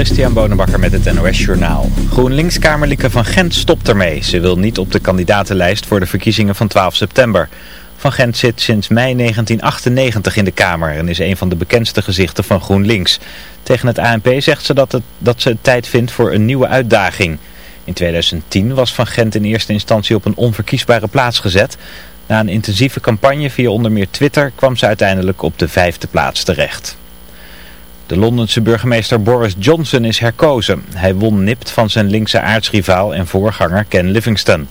Christian Bonenbakker met het NOS Journaal. GroenLinks-Kamerlieke van Gent stopt ermee. Ze wil niet op de kandidatenlijst voor de verkiezingen van 12 september. Van Gent zit sinds mei 1998 in de Kamer en is een van de bekendste gezichten van GroenLinks. Tegen het ANP zegt ze dat, het, dat ze het tijd vindt voor een nieuwe uitdaging. In 2010 was Van Gent in eerste instantie op een onverkiesbare plaats gezet. Na een intensieve campagne via onder meer Twitter kwam ze uiteindelijk op de vijfde plaats terecht. De Londense burgemeester Boris Johnson is herkozen. Hij won nipt van zijn linkse aardsrivaal en voorganger Ken Livingstone.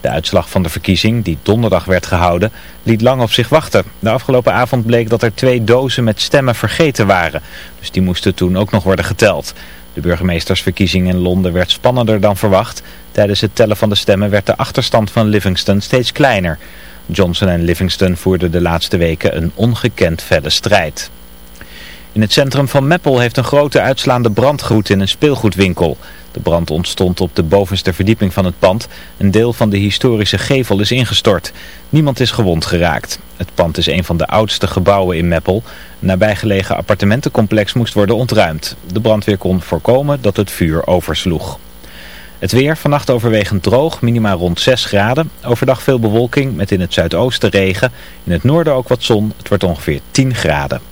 De uitslag van de verkiezing, die donderdag werd gehouden, liet lang op zich wachten. De afgelopen avond bleek dat er twee dozen met stemmen vergeten waren. Dus die moesten toen ook nog worden geteld. De burgemeestersverkiezing in Londen werd spannender dan verwacht. Tijdens het tellen van de stemmen werd de achterstand van Livingstone steeds kleiner. Johnson en Livingstone voerden de laatste weken een ongekend felle strijd. In het centrum van Meppel heeft een grote uitslaande brand gewoed in een speelgoedwinkel. De brand ontstond op de bovenste verdieping van het pand. Een deel van de historische gevel is ingestort. Niemand is gewond geraakt. Het pand is een van de oudste gebouwen in Meppel. Een nabijgelegen appartementencomplex moest worden ontruimd. De brandweer kon voorkomen dat het vuur oversloeg. Het weer, vannacht overwegend droog, minimaal rond 6 graden. Overdag veel bewolking met in het zuidoosten regen. In het noorden ook wat zon. Het wordt ongeveer 10 graden.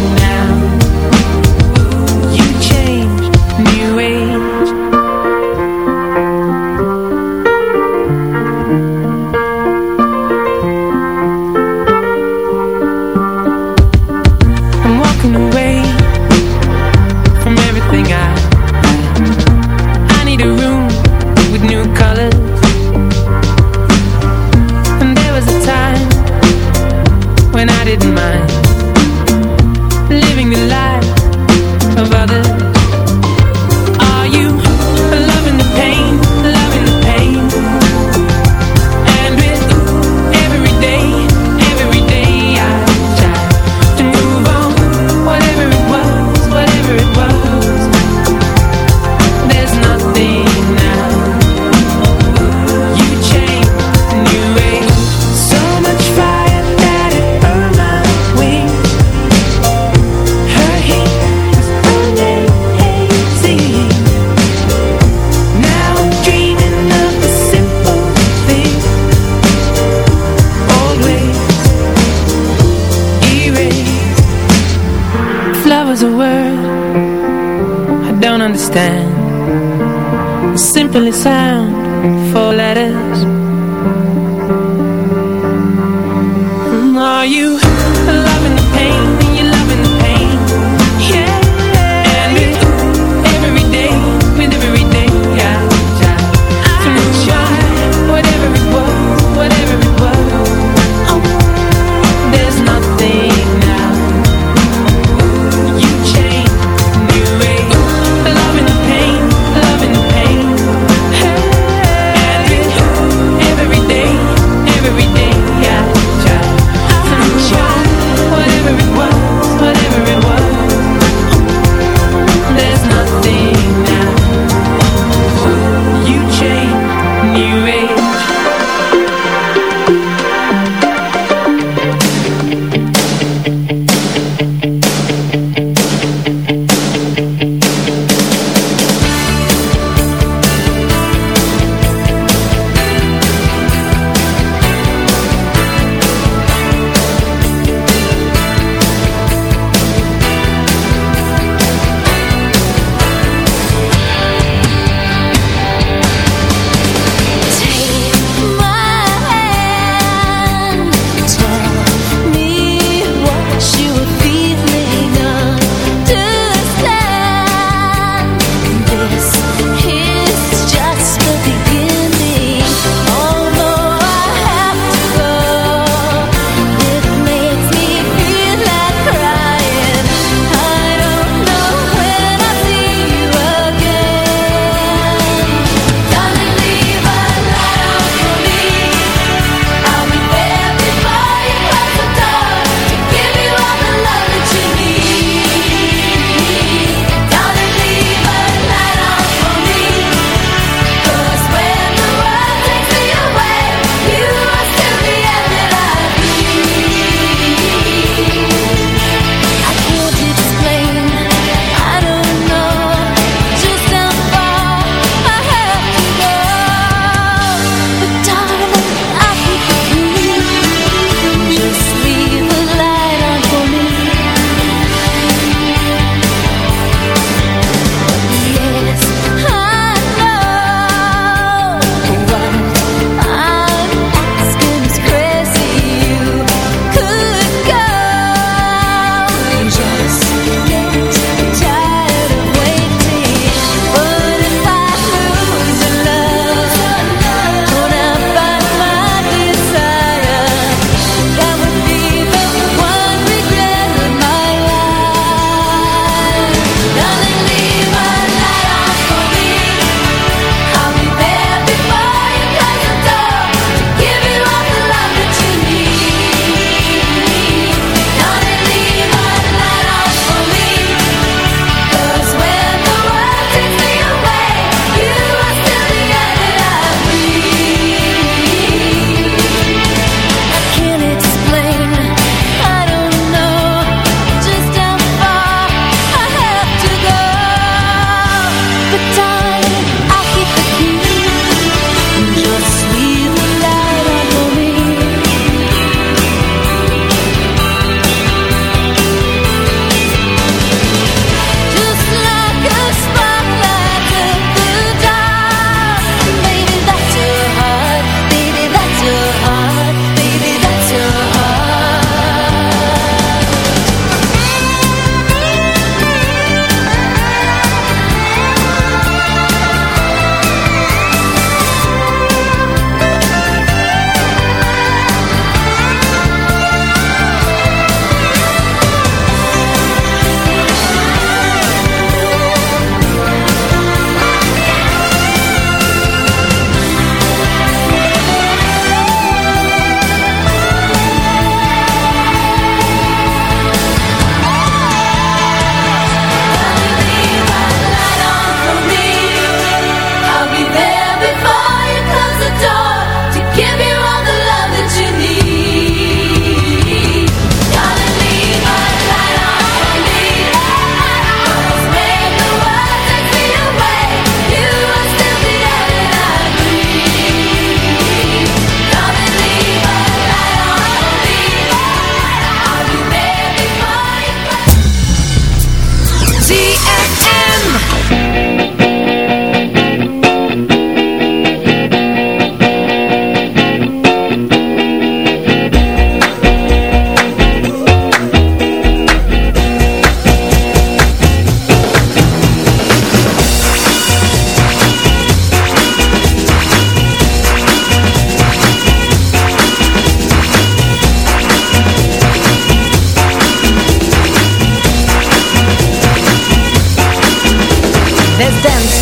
feeling sound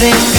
everything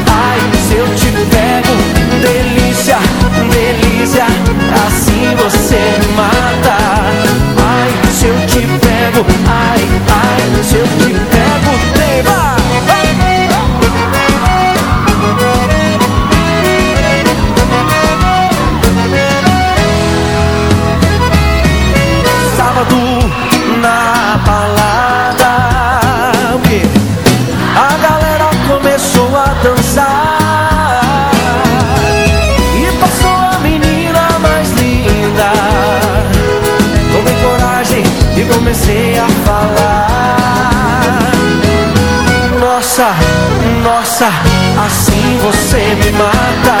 delícia, delícia, assim você mata. Ai, se eu te pego, ai, ai, se eu te pego, tema. Assim você me mata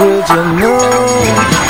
Would you know